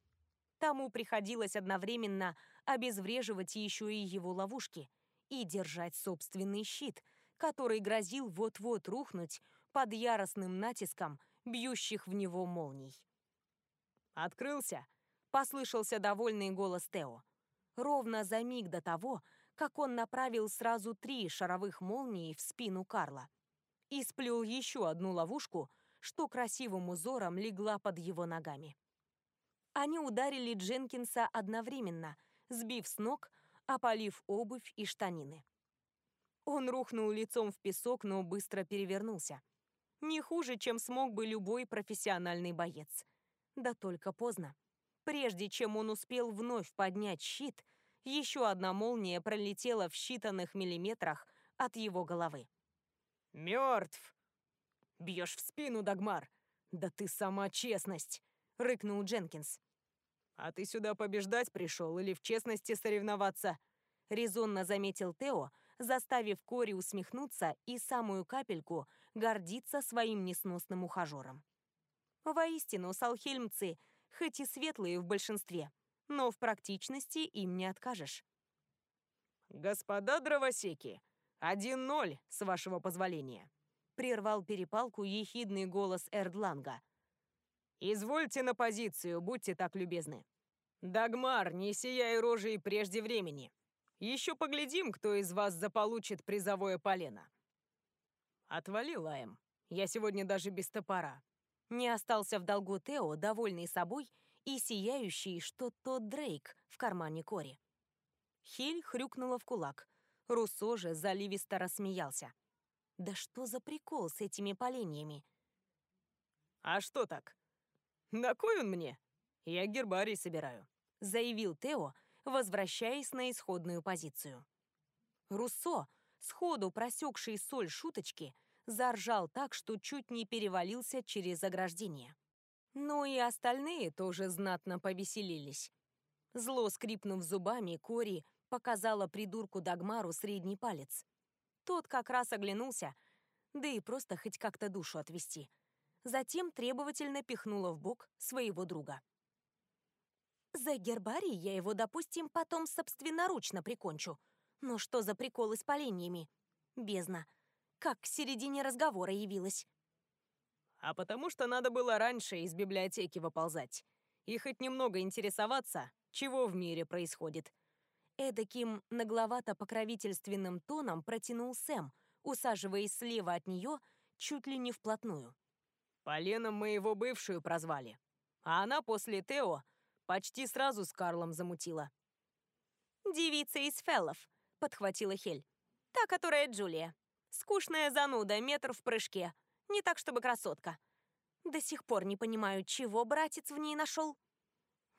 S1: Тому приходилось одновременно обезвреживать еще и его ловушки и держать собственный щит, который грозил вот-вот рухнуть под яростным натиском бьющих в него молний. «Открылся!» — послышался довольный голос Тео. Ровно за миг до того, как он направил сразу три шаровых молнии в спину Карла и сплел еще одну ловушку, что красивым узором легла под его ногами. Они ударили Дженкинса одновременно, сбив с ног, опалив обувь и штанины. Он рухнул лицом в песок, но быстро перевернулся. Не хуже, чем смог бы любой профессиональный боец. Да только поздно. Прежде чем он успел вновь поднять щит, еще одна молния пролетела в считанных миллиметрах от его головы.
S2: «Мертв!» «Бьешь в спину, Дагмар!» «Да ты сама честность!» — рыкнул Дженкинс. «А ты сюда побеждать пришел или в честности соревноваться?» — резонно заметил Тео, заставив Кори усмехнуться и самую капельку гордиться своим несносным ухажером.
S1: Воистину, салхельмцы, хоть и светлые в большинстве, но в практичности им не откажешь.
S2: «Господа дровосеки, один ноль, с вашего позволения», — прервал перепалку ехидный голос Эрдланга — «Извольте на позицию, будьте так любезны». «Дагмар, не сияй рожей прежде времени. Еще поглядим, кто из вас заполучит призовое полено». «Отвали, Лаем. Я сегодня даже без топора».
S1: Не остался в долгу Тео, довольный собой и сияющий, что тот Дрейк в кармане Кори. Хель хрюкнула в кулак. Руссо же заливисто рассмеялся. «Да что за прикол с этими поленьями?»
S2: «А что так? «На кой он мне? Я гербарий собираю», —
S1: заявил Тео, возвращаясь на исходную позицию. Руссо, сходу просекший соль шуточки, заржал так, что чуть не перевалился через ограждение. Ну и остальные тоже знатно повеселились. Зло скрипнув зубами, Кори показала придурку Дагмару средний палец. Тот как раз оглянулся, да и просто хоть как-то душу отвести — затем требовательно пихнула в бок своего друга. «За гербарий я его, допустим, потом собственноручно прикончу. Но что за приколы с поленьями? Бездна. Как к середине разговора явилась?»
S2: «А потому что надо было раньше из библиотеки выползать. И хоть немного интересоваться, чего в мире происходит».
S1: Эдаким нагловато-покровительственным тоном протянул Сэм, усаживаясь слева от нее чуть ли не вплотную.
S2: Поленом мы его бывшую прозвали. А она после Тео почти сразу с Карлом замутила.
S3: «Девица из Феллов», — подхватила Хель. «Та, которая Джулия. Скучная зануда, метр в прыжке. Не так, чтобы красотка. До сих пор не понимаю, чего братец в ней нашел».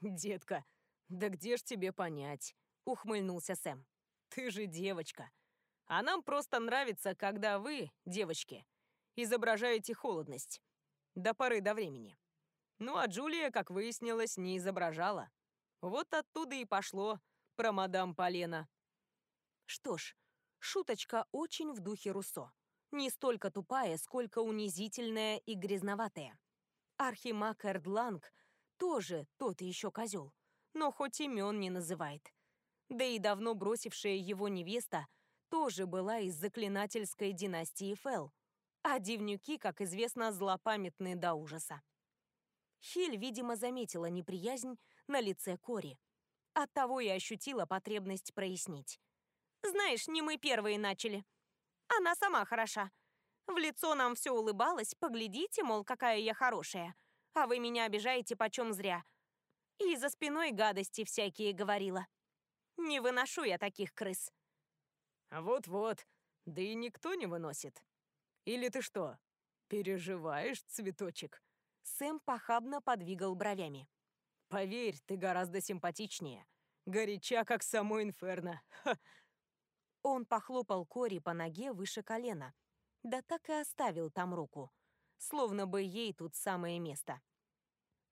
S2: «Детка, да где ж тебе понять?» — ухмыльнулся Сэм. «Ты же девочка. А нам просто нравится, когда вы, девочки, изображаете холодность до поры до времени. Ну а Джулия, как выяснилось, не изображала. Вот оттуда и пошло про мадам Полена.
S1: Что ж, шуточка очень в духе Руссо. Не столько тупая, сколько унизительная и грязноватая. Архимаг Эрдланг тоже тот еще козел, но хоть имен не называет. Да и давно бросившая его невеста тоже была из заклинательской династии Фел, а дивнюки, как известно, злопамятны до ужаса. Хиль, видимо, заметила неприязнь на лице Кори. Оттого и ощутила потребность прояснить.
S3: «Знаешь, не мы первые начали. Она сама хороша. В лицо нам все улыбалось, поглядите, мол, какая я хорошая. А вы меня обижаете почем зря. И за спиной гадости всякие говорила. Не выношу я таких крыс».
S2: «Вот-вот, да и никто не выносит», или ты что, переживаешь, цветочек?»
S1: Сэм похабно подвигал бровями.
S2: «Поверь, ты гораздо симпатичнее. Горяча, как само инферно. Ха.
S1: Он похлопал Кори по ноге выше колена, да так и оставил там руку, словно бы ей тут самое место.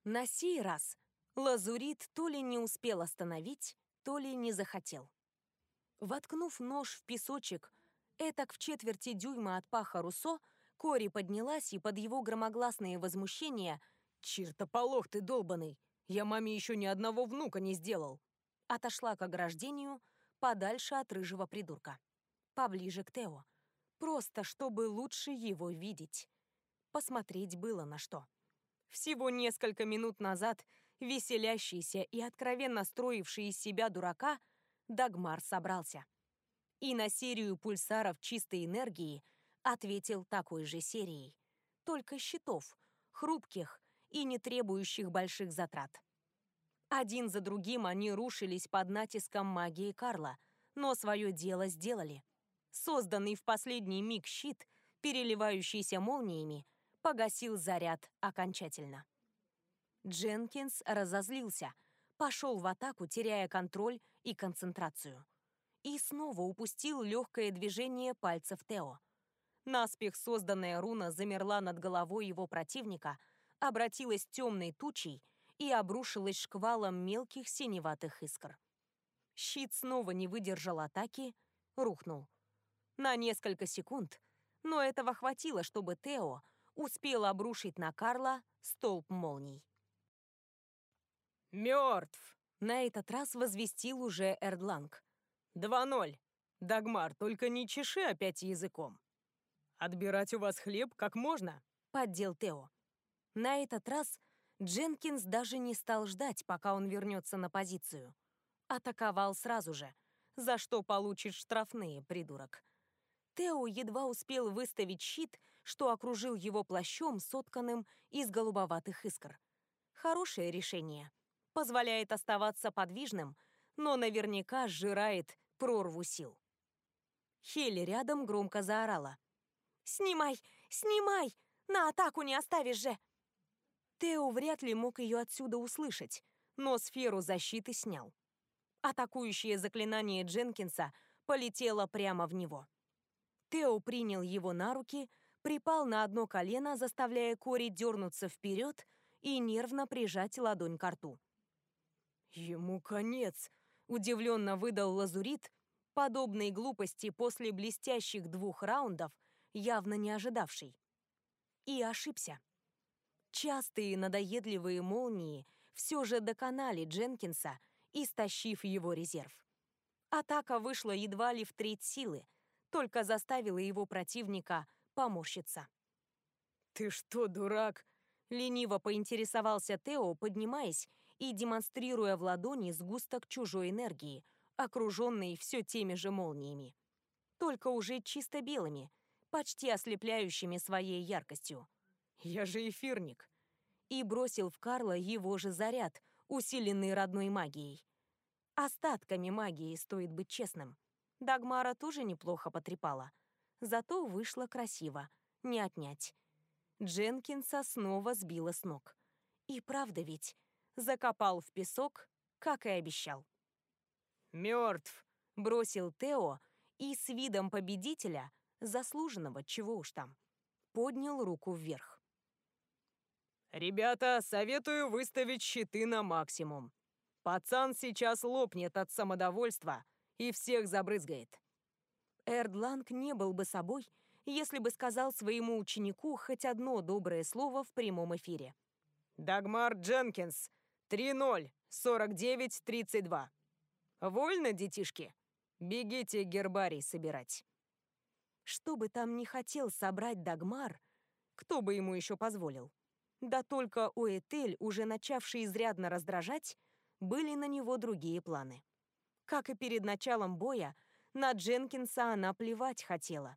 S1: На сей раз Лазурит то ли не успел остановить, то ли не захотел. Воткнув нож в песочек, этак в четверти дюйма от паха Руссо, Кори поднялась и под его громогласные возмущения
S2: «Чертополох ты долбанный! Я маме еще ни одного внука не сделал!»
S1: отошла к ограждению, подальше от рыжего придурка. Поближе к Тео. Просто, чтобы лучше его видеть. Посмотреть было на что. Всего несколько минут назад веселящийся и откровенно строивший из себя дурака Дагмар собрался. И на серию пульсаров чистой энергии ответил такой же серией. Только щитов, хрупких и не требующих больших затрат. Один за другим они рушились под натиском магии Карла, но свое дело сделали. Созданный в последний миг щит, переливающийся молниями, погасил заряд окончательно. Дженкинс разозлился, пошел в атаку, теряя контроль и концентрацию. И снова упустил легкое движение пальцев Тео. Наспех созданная руна замерла над головой его противника, обратилась темной тучей и обрушилась шквалом мелких синеватых искр. Щит снова не выдержал атаки, рухнул. На несколько секунд, но этого хватило, чтобы Тео успел обрушить на Карла столб молний.
S2: «Мертв!»
S1: — на этот раз возвестил уже Эрдланг.
S2: «Два ноль. Дагмар, только не чеши опять языком. Отбирать у вас хлеб как можно?»
S1: — поддел Тео. На этот раз Дженкинс даже не стал ждать, пока он вернется на позицию. Атаковал сразу же, за что получит штрафные, придурок. Тео едва успел выставить щит, что окружил его плащом, сотканным из голубоватых искр. Хорошее решение. Позволяет оставаться подвижным, но наверняка сжирает прорву сил. Хелли рядом громко заорала. «Снимай! Снимай! На атаку не оставишь же!» Тео вряд ли мог ее отсюда услышать, но сферу защиты снял. Атакующее заклинание Дженкинса полетело прямо в него. Тео принял его на руки, припал на одно колено, заставляя Кори дернуться вперед и нервно прижать ладонь к рту.
S2: «Ему конец!»
S1: — удивленно выдал Лазурит, подобной глупости после блестящих двух раундов, явно не ожидавший. И ошибся. Частые надоедливые молнии все же доконали Дженкинса, истощив его резерв. Атака вышла едва ли в треть силы, только заставила его противника поморщиться.
S2: «Ты что, дурак?»
S1: — лениво поинтересовался Тео, поднимаясь и демонстрируя в ладони сгусток чужой энергии, окруженный все теми же молниями. Только уже чисто белыми, почти ослепляющими своей яркостью.
S2: Я же эфирник.
S1: И бросил в Карла его же заряд, усиленный родной магией. Остатками магии, стоит быть честным. Дагмара тоже неплохо потрепала. Зато вышло красиво, не отнять. Дженкинса снова сбила с ног. И правда ведь, закопал в песок, как и обещал.
S2: «Мертв!»
S1: — бросил Тео и с видом победителя, заслуженного, чего уж там, поднял руку вверх.
S2: «Ребята, советую выставить щиты на максимум. Пацан сейчас лопнет от самодовольства и всех забрызгает».
S1: Эрдланг не был бы собой, если бы сказал своему ученику хоть одно доброе слово в прямом эфире.
S2: «Дагмар Дженкинс, 3-0, 49-32. Вольно, детишки? Бегите гербарий собирать».
S1: Что бы там ни хотел собрать Дагмар, кто бы ему еще позволил? Да только у Этель, уже начавший изрядно раздражать, были на него другие планы. Как и перед началом боя, на Дженкинса она плевать хотела.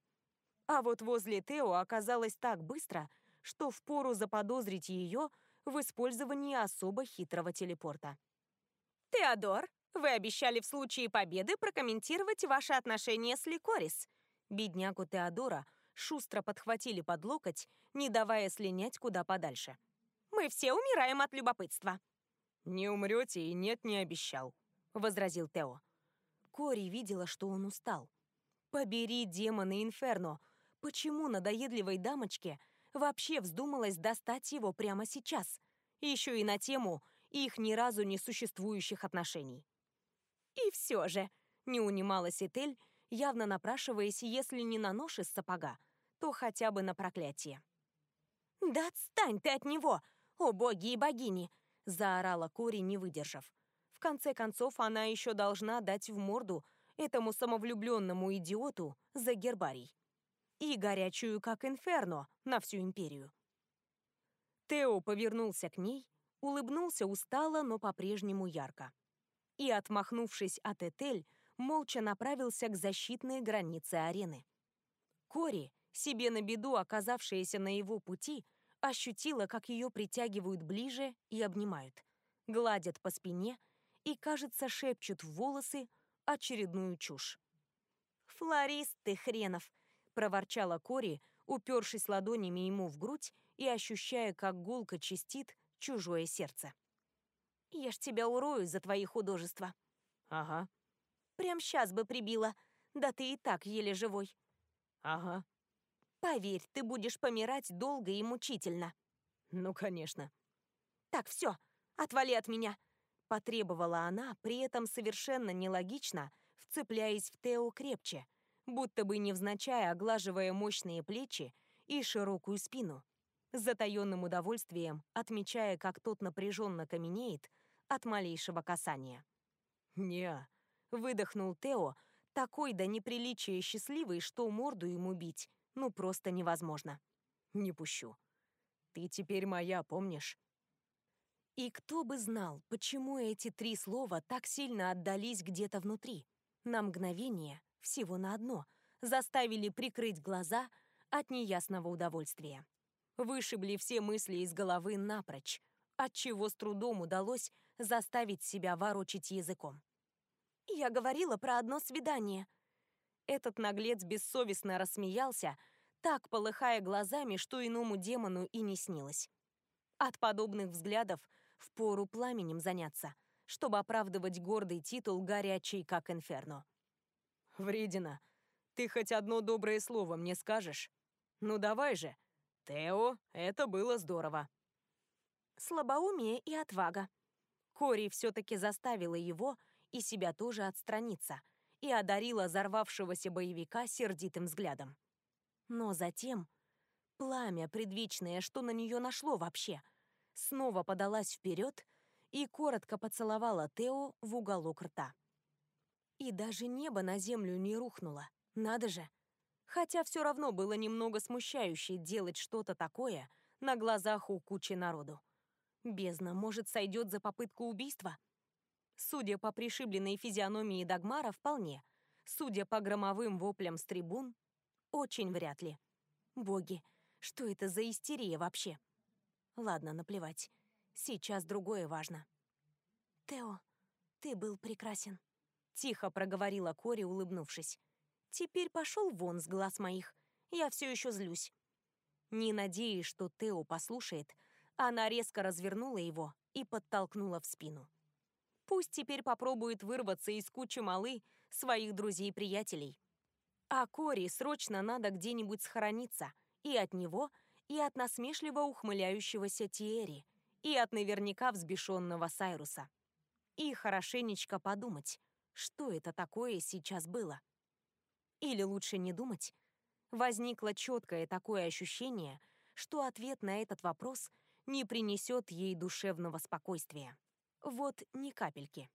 S1: А вот возле Тео оказалось так быстро, что впору заподозрить ее в использовании особо хитрого телепорта. «Теодор, вы обещали в случае победы прокомментировать ваши отношения с Ликорис». Беднягу Теодора шустро подхватили под локоть, не давая слинять куда подальше. «Мы все умираем от любопытства».
S2: «Не умрете и нет, не обещал», —
S1: возразил Тео. Кори видела, что он устал. Побери демона Инферно. Почему надоедливой дамочке вообще вздумалось достать его прямо сейчас? Еще и на тему их ни разу не существующих отношений. И все же, не унималась Этель, явно напрашиваясь, если не на нож из сапога, то хотя бы на проклятие. «Да отстань ты от него, о боги и богини!» — заорала Кори, не выдержав. В конце концов, она еще должна дать в морду этому самовлюбленному идиоту за гербарий. И горячую, как инферно, на всю империю. Тео повернулся к ней, улыбнулся устало, но по-прежнему ярко. И, отмахнувшись от Этель, молча направился к защитной границе арены. Кори, себе на беду оказавшаяся на его пути, ощутила, как ее притягивают ближе и обнимают, гладят по спине и, кажется, шепчут в волосы очередную чушь. «Флорист ты хренов!» — проворчала Кори, упершись ладонями ему в грудь и ощущая, как гулко чистит чужое сердце. «Я ж тебя урою за твои художества».
S2: «Ага».
S1: «Прям сейчас бы прибила. Да ты и так еле живой».
S2: «Ага».
S1: «Поверь, ты будешь помирать долго и мучительно».
S2: «Ну, конечно».
S1: «Так, все, отвали от меня», — потребовала она, при этом совершенно нелогично, вцепляясь в Тео крепче, будто бы невзначай оглаживая мощные плечи и широкую спину с затаенным удовольствием, отмечая, как тот напряженно каменеет от малейшего касания.
S2: «Не», —
S1: выдохнул Тео, такой до неприличия счастливый, что морду ему бить, ну просто невозможно.
S2: «Не пущу. Ты теперь моя, помнишь?»
S1: И кто бы знал, почему эти три слова так сильно отдались где-то внутри, на мгновение, всего на одно, заставили прикрыть глаза от неясного удовольствия вышибли все мысли из головы напрочь, отчего с трудом удалось заставить себя ворочить языком. «Я говорила про одно свидание». Этот наглец бессовестно рассмеялся, так полыхая глазами, что иному демону и не снилось. От подобных взглядов впору пламенем заняться, чтобы оправдывать гордый титул горячий, как инферно.
S2: «Вредина, ты хоть одно доброе слово мне скажешь? Ну давай же, Тео, это было здорово.
S1: Слабоумие и отвага. Кори все-таки заставила его и себя тоже отстраниться и одарила взорвавшегося боевика сердитым взглядом. Но затем пламя предвечное, что на нее нашло вообще, снова подалась вперед и коротко поцеловала Тео в уголок рта. И даже небо на землю не рухнуло. Надо же! Хотя все равно было немного смущающе делать что-то такое на глазах у кучи народу. Бездна, может, сойдет за попытку убийства? Судя по пришибленной физиономии Дагмара, вполне. Судя по громовым воплям с трибун, очень вряд ли. Боги, что это за истерия вообще? Ладно, наплевать. Сейчас другое важно. «Тео, ты был прекрасен», — тихо проговорила Кори, улыбнувшись. Теперь пошел вон с глаз моих. Я все еще злюсь. Не надеясь, что Тео послушает, она резко развернула его и подтолкнула в спину. Пусть теперь попробует вырваться из кучи малы своих друзей-приятелей. А Кори срочно надо где-нибудь схорониться и от него, и от насмешливо ухмыляющегося Тиэри, и от наверняка взбешенного Сайруса. И хорошенечко подумать, что это такое сейчас было. Или лучше не думать? Возникло четкое такое ощущение, что ответ на этот вопрос не принесет ей душевного спокойствия. Вот ни капельки.